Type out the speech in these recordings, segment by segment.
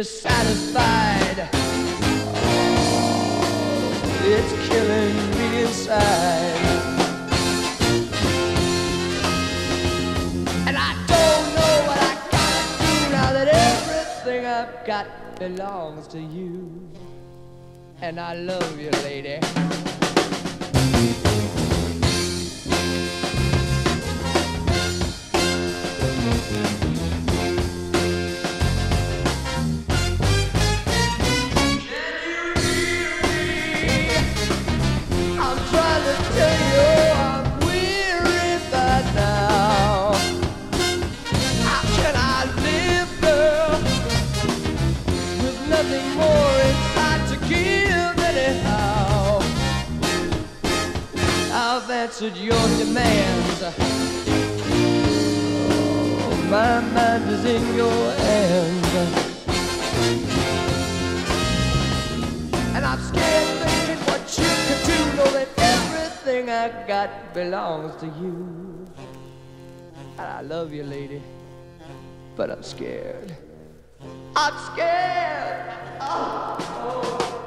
keep you satisfied. Oh, it's killing me inside. And I don't know what I gotta do now that everything I've got belongs to you. And I love you, lady. I've answered your demands. Oh, my mind is in your hands. And I'm scared thinking what you could do. Know that everything I got belongs to you. And I love you, lady. But I'm scared. I'm scared. What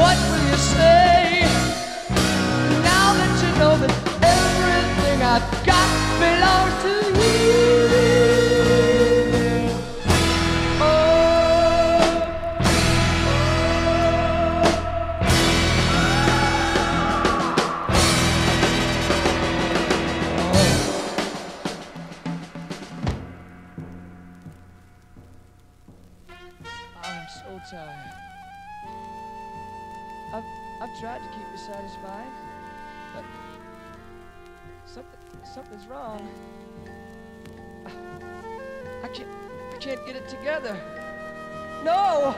What will you say to keep you satisfied, but something, something's wrong. I can't, I can't get it together. No!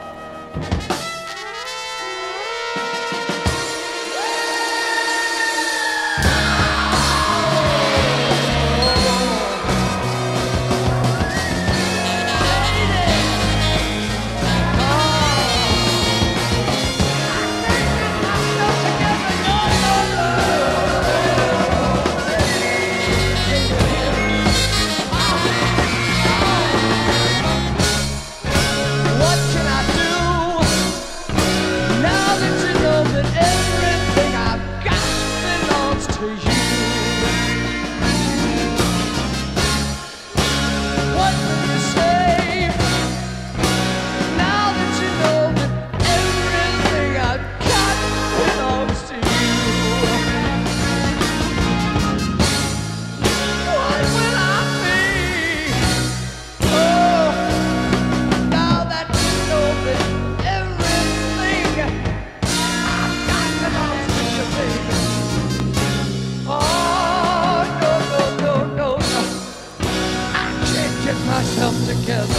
get myself together.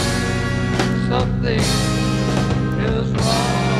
Something is wrong.